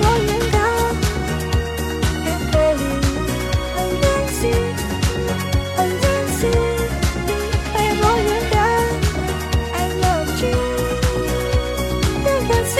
我原谅，I'm willing，很珍惜，很珍惜，I'll forgive you，I loved you，因为是。